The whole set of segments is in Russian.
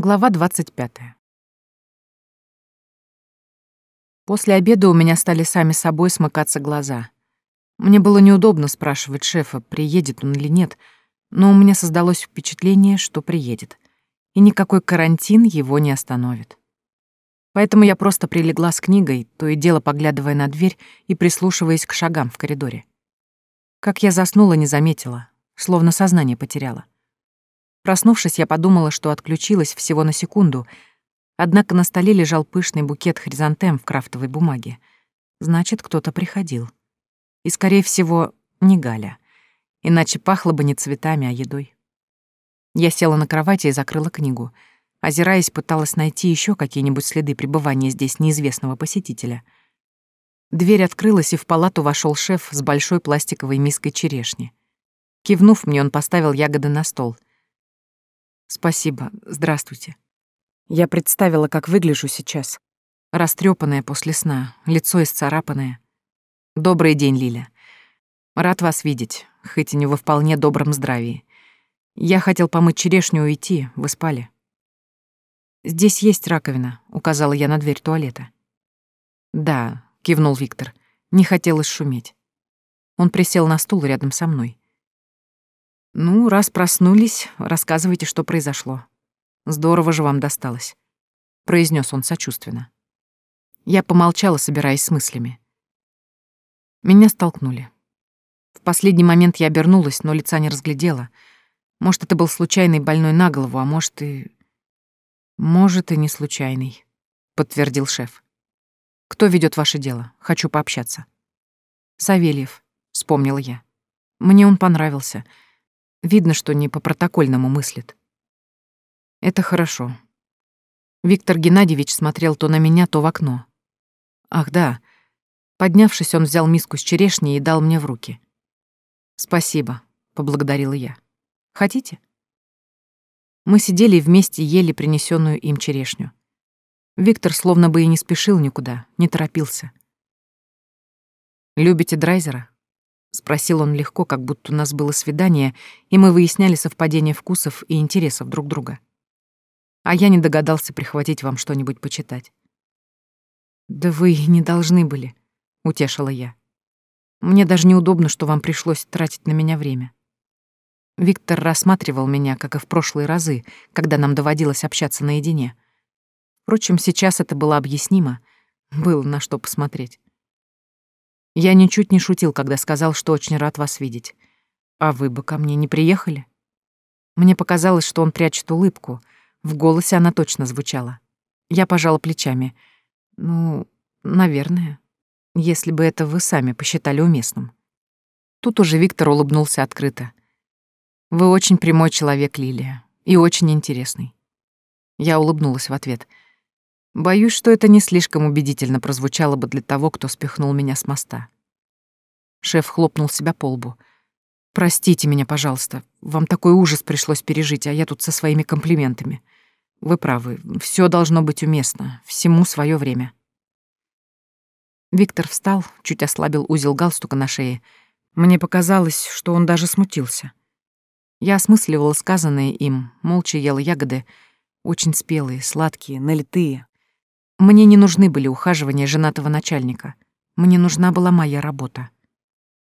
Глава 25. После обеда у меня стали сами собой смыкаться глаза. Мне было неудобно спрашивать шефа, приедет он или нет, но у меня создалось впечатление, что приедет, и никакой карантин его не остановит. Поэтому я просто прилегла с книгой, то и дело поглядывая на дверь и прислушиваясь к шагам в коридоре. Как я заснула, не заметила, словно сознание потеряла. Проснувшись, я подумала, что отключилась всего на секунду, однако на столе лежал пышный букет хризантем в крафтовой бумаге. Значит, кто-то приходил. И, скорее всего, не Галя. Иначе пахло бы не цветами, а едой. Я села на кровати и закрыла книгу. Озираясь, пыталась найти еще какие-нибудь следы пребывания здесь неизвестного посетителя. Дверь открылась, и в палату вошел шеф с большой пластиковой миской черешни. Кивнув мне, он поставил ягоды на стол — Спасибо. Здравствуйте. Я представила, как выгляжу сейчас. Растрёпанная после сна, лицо исцарапанное. Добрый день, Лиля. Рад вас видеть, хоть и не во вполне добром здравии. Я хотел помыть черешню и уйти, вы спали. Здесь есть раковина, указала я на дверь туалета. Да, кивнул Виктор. Не хотелось шуметь. Он присел на стул рядом со мной. «Ну, раз проснулись, рассказывайте, что произошло. Здорово же вам досталось», — произнес он сочувственно. Я помолчала, собираясь с мыслями. Меня столкнули. В последний момент я обернулась, но лица не разглядела. Может, это был случайный больной на голову, а может и... Может, и не случайный, — подтвердил шеф. Кто ведет ваше дело? Хочу пообщаться. Савельев, — вспомнила я. Мне он понравился — Видно, что не по-протокольному мыслит. Это хорошо. Виктор Геннадьевич смотрел то на меня, то в окно. Ах, да. Поднявшись, он взял миску с черешней и дал мне в руки. «Спасибо», — поблагодарила я. «Хотите?» Мы сидели вместе ели принесенную им черешню. Виктор словно бы и не спешил никуда, не торопился. «Любите Драйзера?» — спросил он легко, как будто у нас было свидание, и мы выясняли совпадение вкусов и интересов друг друга. А я не догадался прихватить вам что-нибудь почитать. «Да вы не должны были», — утешила я. «Мне даже неудобно, что вам пришлось тратить на меня время». Виктор рассматривал меня, как и в прошлые разы, когда нам доводилось общаться наедине. Впрочем, сейчас это было объяснимо, было на что посмотреть. Я ничуть не шутил, когда сказал, что очень рад вас видеть. А вы бы ко мне не приехали? Мне показалось, что он прячет улыбку. В голосе она точно звучала. Я пожала плечами. Ну, наверное, если бы это вы сами посчитали уместным. Тут уже Виктор улыбнулся открыто. Вы очень прямой человек, Лилия, и очень интересный. Я улыбнулась в ответ — Боюсь, что это не слишком убедительно прозвучало бы для того, кто спихнул меня с моста. Шеф хлопнул себя по лбу. «Простите меня, пожалуйста. Вам такой ужас пришлось пережить, а я тут со своими комплиментами. Вы правы, все должно быть уместно, всему свое время». Виктор встал, чуть ослабил узел галстука на шее. Мне показалось, что он даже смутился. Я осмысливала сказанное им, молча ела ягоды, очень спелые, сладкие, налитые, мне не нужны были ухаживания женатого начальника. Мне нужна была моя работа.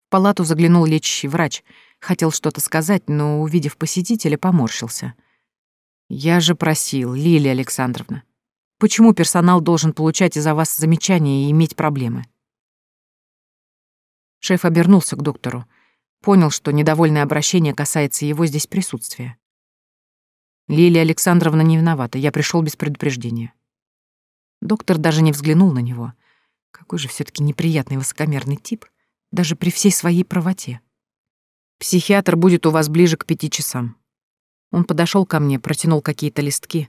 В палату заглянул лечащий врач. Хотел что-то сказать, но, увидев посетителя, поморщился. «Я же просил, Лилия Александровна. Почему персонал должен получать из-за вас замечания и иметь проблемы?» Шеф обернулся к доктору. Понял, что недовольное обращение касается его здесь присутствия. Лилия Александровна не виновата, я пришел без предупреждения. Доктор даже не взглянул на него. Какой же все таки неприятный высокомерный тип, даже при всей своей правоте. «Психиатр будет у вас ближе к пяти часам». Он подошел ко мне, протянул какие-то листки.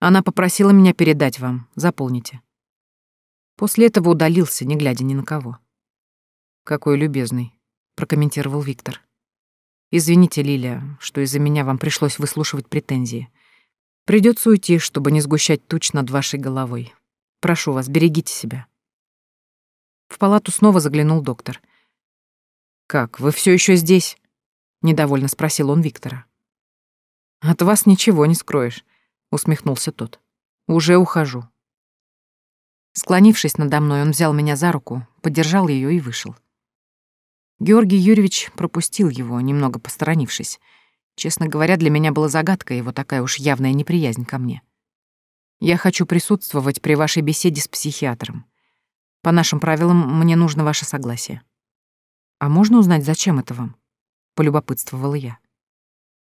Она попросила меня передать вам. Заполните. После этого удалился, не глядя ни на кого. «Какой любезный», — прокомментировал Виктор. «Извините, Лилия, что из-за меня вам пришлось выслушивать претензии. Придется уйти, чтобы не сгущать туч над вашей головой. Прошу вас, берегите себя. В палату снова заглянул доктор. Как, вы все еще здесь? недовольно спросил он Виктора. От вас ничего не скроешь. — усмехнулся тот. «Уже ухожу». Склонившись надо мной, он взял меня за руку, поддержал ее и вышел. Георгий Юрьевич пропустил его, немного посторонившись. Честно говоря, для меня была загадка его такая уж явная неприязнь ко мне. Я хочу присутствовать при вашей беседе с психиатром. По нашим правилам, мне нужно ваше согласие. А можно узнать, зачем это вам? Полюбопытствовала я.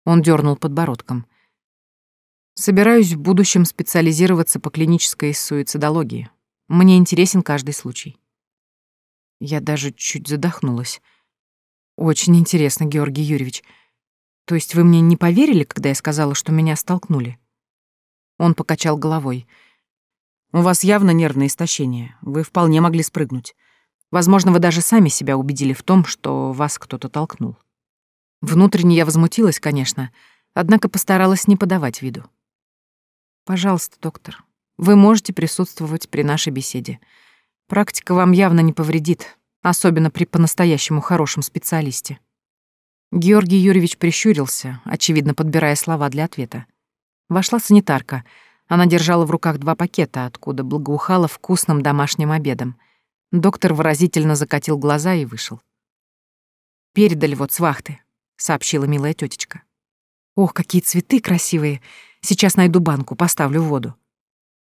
Он дернул подбородком. Собираюсь в будущем специализироваться по клинической суицидологии. Мне интересен каждый случай. Я даже чуть задохнулась. Очень интересно, Георгий Юрьевич. То есть вы мне не поверили, когда я сказала, что меня столкнули? Он покачал головой. У вас явно нервное истощение. Вы вполне могли спрыгнуть. Возможно, вы даже сами себя убедили в том, что вас кто-то толкнул. Внутренне я возмутилась, конечно, однако постаралась не подавать виду. Пожалуйста, доктор, вы можете присутствовать при нашей беседе. Практика вам явно не повредит особенно при по-настоящему хорошем специалисте. Георгий Юрьевич прищурился, очевидно подбирая слова для ответа. Вошла санитарка. Она держала в руках два пакета, откуда благоухала вкусным домашним обедом. Доктор выразительно закатил глаза и вышел. «Передали вот с вахты», — сообщила милая тетечка. «Ох, какие цветы красивые! Сейчас найду банку, поставлю в воду».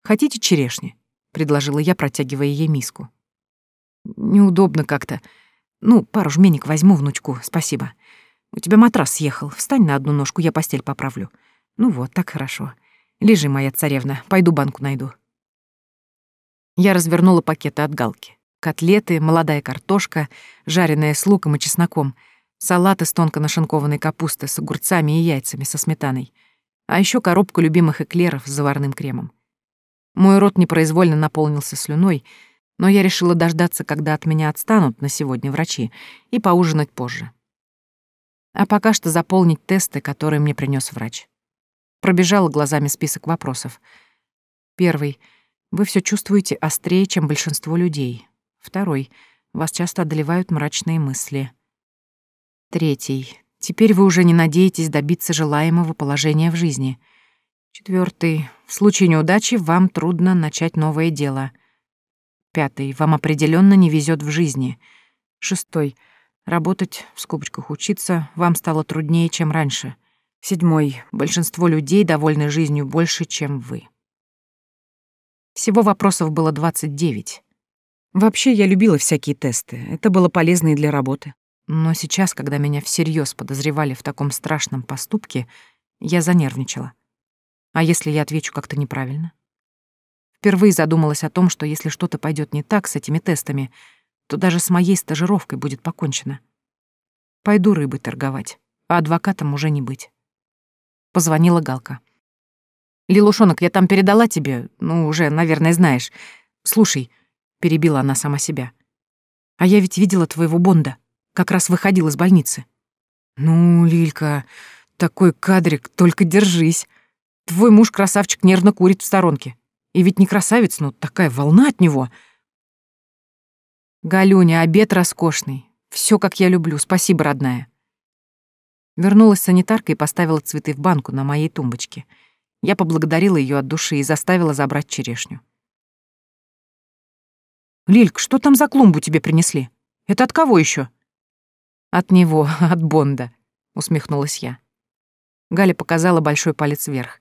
«Хотите черешни?» — предложила я, протягивая ей миску. Неудобно как-то. Ну, пару жменек возьму, внучку, спасибо. У тебя матрас съехал. Встань на одну ножку, я постель поправлю. Ну вот, так хорошо. Лежи, моя царевна, пойду банку найду. Я развернула пакеты от галки. Котлеты, молодая картошка, жареная с луком и чесноком, салат из тонко нашинкованной капусты с огурцами и яйцами со сметаной, а еще коробку любимых эклеров с заварным кремом. Мой рот непроизвольно наполнился слюной, но я решила дождаться, когда от меня отстанут на сегодня врачи, и поужинать позже. А пока что заполнить тесты, которые мне принес врач. Пробежала глазами список вопросов. Первый. Вы все чувствуете острее, чем большинство людей. Второй. Вас часто одолевают мрачные мысли. Третий. Теперь вы уже не надеетесь добиться желаемого положения в жизни. Четвертый. В случае неудачи вам трудно начать новое дело — Пятый. Вам определенно не везет в жизни. Шестой. Работать, в скобочках учиться, вам стало труднее, чем раньше. Седьмой. Большинство людей довольны жизнью больше, чем вы. Всего вопросов было 29. Вообще, я любила всякие тесты. Это было полезно и для работы. Но сейчас, когда меня всерьез подозревали в таком страшном поступке, я занервничала. А если я отвечу как-то неправильно? Впервые задумалась о том, что если что-то пойдет не так с этими тестами, то даже с моей стажировкой будет покончено. Пойду рыбой торговать, а адвокатом уже не быть. Позвонила Галка. «Лилушонок, я там передала тебе, ну, уже, наверное, знаешь. Слушай», — перебила она сама себя, «а я ведь видела твоего Бонда, как раз выходил из больницы». «Ну, Лилька, такой кадрик, только держись. Твой муж-красавчик нервно курит в сторонке. И ведь не красавец, но такая волна от него. Галюня, обед роскошный. Все, как я люблю. Спасибо, родная. Вернулась санитарка и поставила цветы в банку на моей тумбочке. Я поблагодарила ее от души и заставила забрать черешню. «Лильк, что там за клумбу тебе принесли? Это от кого еще? «От него, от Бонда», — усмехнулась я. Галя показала большой палец вверх.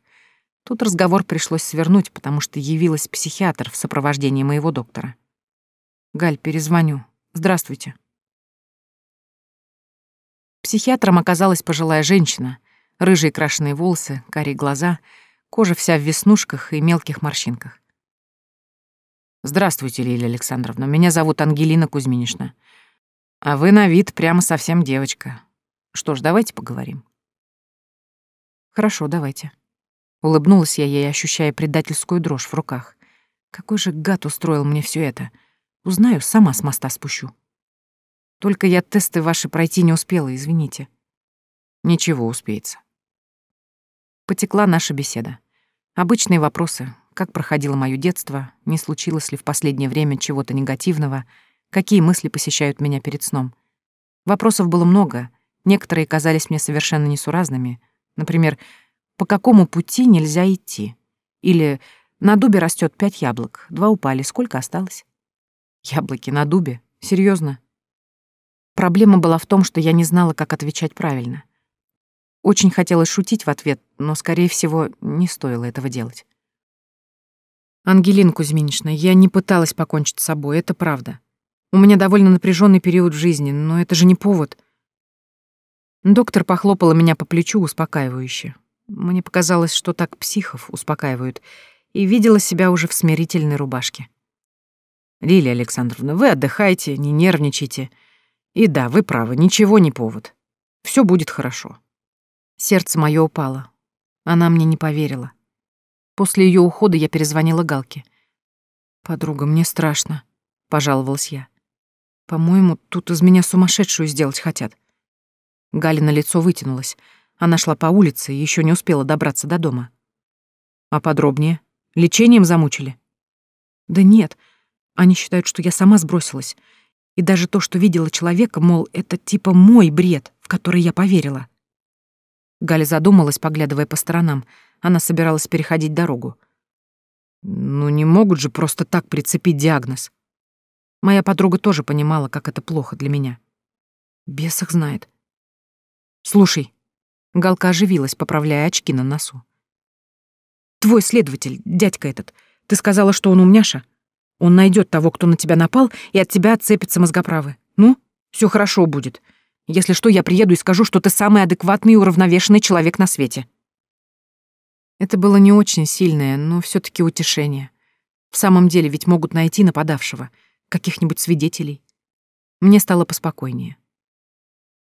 Тут разговор пришлось свернуть, потому что явилась психиатр в сопровождении моего доктора. «Галь, перезвоню. Здравствуйте». Психиатром оказалась пожилая женщина, рыжие крашеные волосы, карие глаза, кожа вся в веснушках и мелких морщинках. «Здравствуйте, Лилия Александровна. Меня зовут Ангелина Кузьминишна. А вы на вид прямо совсем девочка. Что ж, давайте поговорим». «Хорошо, давайте». Улыбнулась я ей, ощущая предательскую дрожь в руках. Какой же гад устроил мне все это? Узнаю, сама с моста спущу. Только я тесты ваши пройти не успела, извините. Ничего, успеется. Потекла наша беседа. Обычные вопросы. Как проходило мое детство? Не случилось ли в последнее время чего-то негативного? Какие мысли посещают меня перед сном? Вопросов было много. Некоторые казались мне совершенно несуразными. Например, по какому пути нельзя идти. Или на дубе растет пять яблок, два упали, сколько осталось? Яблоки на дубе? Серьезно? Проблема была в том, что я не знала, как отвечать правильно. Очень хотелось шутить в ответ, но, скорее всего, не стоило этого делать. «Ангелина Кузьминична, я не пыталась покончить с собой, это правда. У меня довольно напряженный период в жизни, но это же не повод». Доктор похлопала меня по плечу успокаивающе. Мне показалось, что так психов успокаивают, и видела себя уже в смирительной рубашке. «Лилия Александровна, вы отдыхайте, не нервничайте. И да, вы правы, ничего не повод. Все будет хорошо». Сердце мое упало. Она мне не поверила. После ее ухода я перезвонила Галке. «Подруга, мне страшно», — пожаловалась я. «По-моему, тут из меня сумасшедшую сделать хотят». Галина лицо вытянулось. Она шла по улице и еще не успела добраться до дома. «А подробнее? Лечением замучили?» «Да нет. Они считают, что я сама сбросилась. И даже то, что видела человека, мол, это типа мой бред, в который я поверила». Галя задумалась, поглядывая по сторонам. Она собиралась переходить дорогу. Ну не могут же просто так прицепить диагноз. Моя подруга тоже понимала, как это плохо для меня. Бес их знает. Слушай, Галка оживилась, поправляя очки на носу. Твой следователь, дядька этот, ты сказала, что он умняша? Он найдет того, кто на тебя напал, и от тебя отцепится мозгоправы. Ну, все хорошо будет. Если что, я приеду и скажу, что ты самый адекватный и уравновешенный человек на свете. Это было не очень сильное, но все таки утешение. В самом деле ведь могут найти нападавшего, каких-нибудь свидетелей. Мне стало поспокойнее.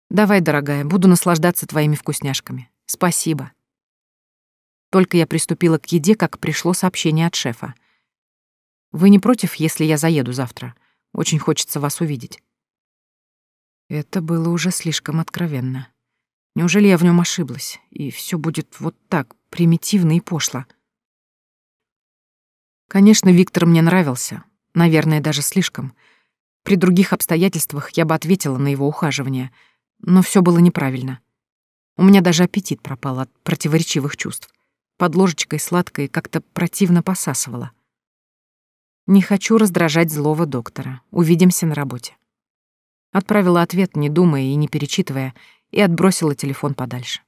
Давай, дорогая, буду наслаждаться твоими вкусняшками. Спасибо. Только я приступила к еде, как пришло сообщение от шефа. Вы не против, если я заеду завтра? Очень хочется вас увидеть. Это было уже слишком откровенно. Неужели я в нем ошиблась, и все будет вот так, примитивно и пошло? Конечно, Виктор мне нравился, наверное, даже слишком. При других обстоятельствах я бы ответила на его ухаживание, но все было неправильно. У меня даже аппетит пропал от противоречивых чувств. Под ложечкой сладкой как-то противно посасывало. Не хочу раздражать злого доктора. Увидимся на работе. Отправила ответ, не думая и не перечитывая, и отбросила телефон подальше.